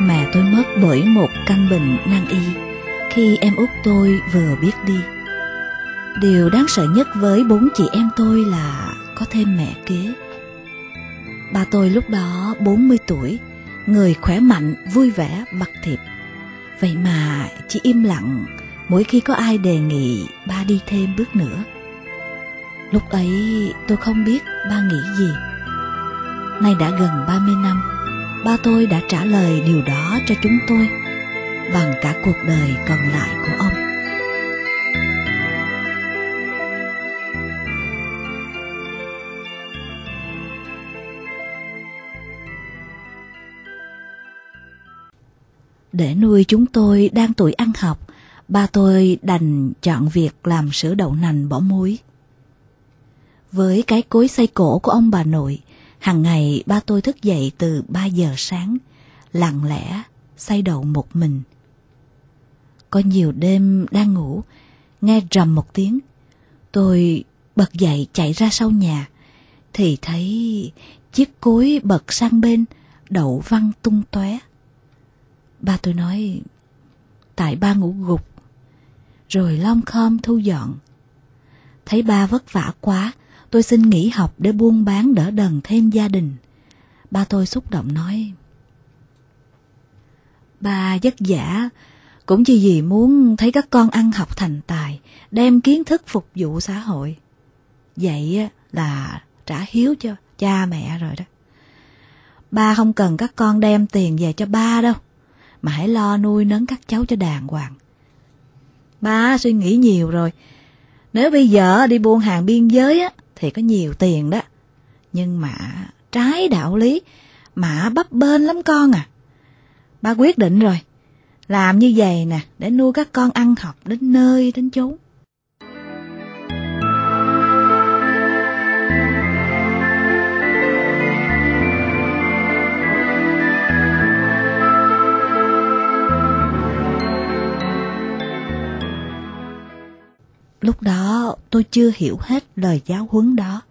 mẹ tôi mất bởi một căn bệnh nan y khi em út tôi vừa biết đi. Điều đáng sợ nhất với bốn chị em tôi là có thêm mẹ kế. Ba tôi lúc đó 40 tuổi, người khỏe mạnh, vui vẻ, bạc thiệp. Vậy mà chỉ im lặng mỗi khi có ai đề nghị ba đi thêm bước nữa. Lúc ấy tôi không biết ba nghĩ gì. Nay đã gần 30 năm, ba tôi đã trả lời điều đó cho chúng tôi bằng cả cuộc đời còn lại của ông. Để nuôi chúng tôi đang tuổi ăn học, ba tôi đành chọn việc làm sữa đậu nành bỏ muối. Với cái cối xây cổ của ông bà nội, hàng ngày ba tôi thức dậy từ 3 giờ sáng, lặng lẽ say đậu một mình. Có nhiều đêm đang ngủ, nghe rầm một tiếng, tôi bật dậy chạy ra sau nhà, thì thấy chiếc cối bật sang bên, đậu văng tung tóe. Ba tôi nói, tại ba ngủ gục, rồi lom khom thu dọn. Thấy ba vất vả quá, tôi xin nghỉ học để buôn bán đỡ đần thêm gia đình. Ba tôi xúc động nói, Ba vất vả, cũng chỉ vì muốn thấy các con ăn học thành tài, đem kiến thức phục vụ xã hội. Vậy là trả hiếu cho cha mẹ rồi đó. Ba không cần các con đem tiền về cho ba đâu, mà hãy lo nuôi nấng các cháu cho đàng hoàng. Ba suy nghĩ nhiều rồi, nếu bây giờ đi buôn hàng biên giới á, thì có nhiều tiền đó. Nhưng mà trái đạo lý, mà bấp bênh lắm con à. Ba quyết định rồi, làm như vậy nè, để nuôi các con ăn học đến nơi đến chốn. Lúc đó tôi chưa hiểu hết lời giáo huấn đó.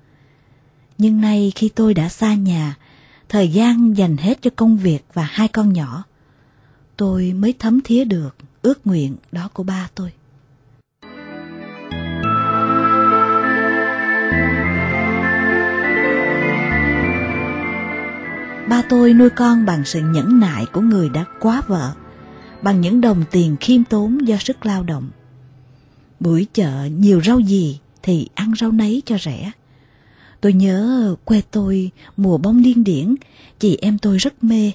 Nhưng nay khi tôi đã xa nhà, thời gian dành hết cho công việc và hai con nhỏ, tôi mới thấm thía được ước nguyện đó của ba tôi. Ba tôi nuôi con bằng sự nhẫn nại của người đã quá vợ, bằng những đồng tiền khiêm tốn do sức lao động. Buổi chợ nhiều rau gì thì ăn rau nấy cho rẻ. Tôi nhớ quê tôi mùa bông điên điển, chị em tôi rất mê.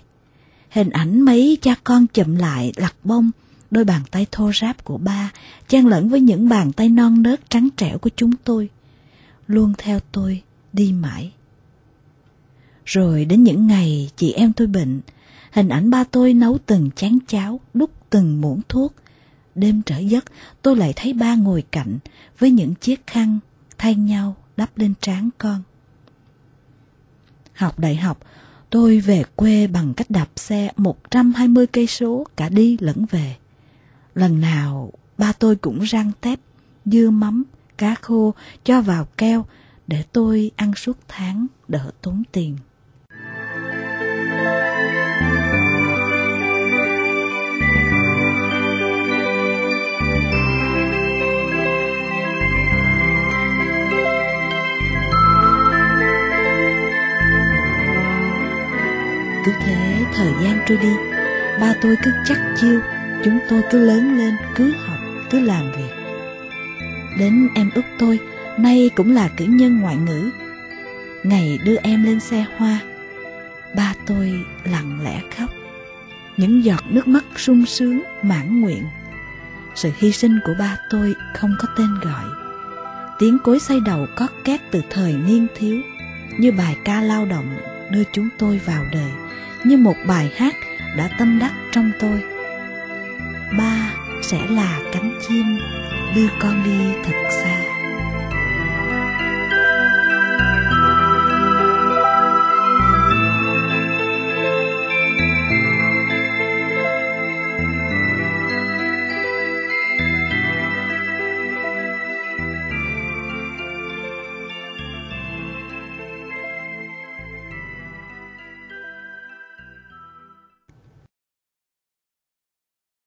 Hình ảnh mấy cha con chậm lại lặt bông, đôi bàn tay thô ráp của ba chen lẫn với những bàn tay non nớt trắng trẻo của chúng tôi. Luôn theo tôi đi mãi. Rồi đến những ngày chị em tôi bệnh, hình ảnh ba tôi nấu từng chén cháo, đút từng muỗng thuốc, đêm trở giấc tôi lại thấy ba ngồi cạnh với những chiếc khăn thay nhau đắp lên trán con. Học đại học, tôi về quê bằng cách đạp xe 120 cây số cả đi lẫn về. Lần nào ba tôi cũng rang tép, dưa mắm, cá khô cho vào keo để tôi ăn suốt tháng đỡ tốn tiền. Thời gian trôi đi. Ba tôi cứ chắc chiêu Chúng tôi cứ lớn lên Cứ học, cứ làm việc. Đến em út tôi Nay cũng là cử nhân ngoại ngữ. Ngày đưa em lên xe hoa Ba tôi lặng lẽ khóc. Những giọt nước mắt sung sướng mãn nguyện. Sự hy sinh của ba tôi không có tên gọi. Tiếng cối xây đầu có két từ thời niên thiếu Như bài ca lao động đưa chúng tôi vào đời như một bài hát đã tâm đắc trong tôi. Ba sẽ là cánh chim, đưa con đi thật xa.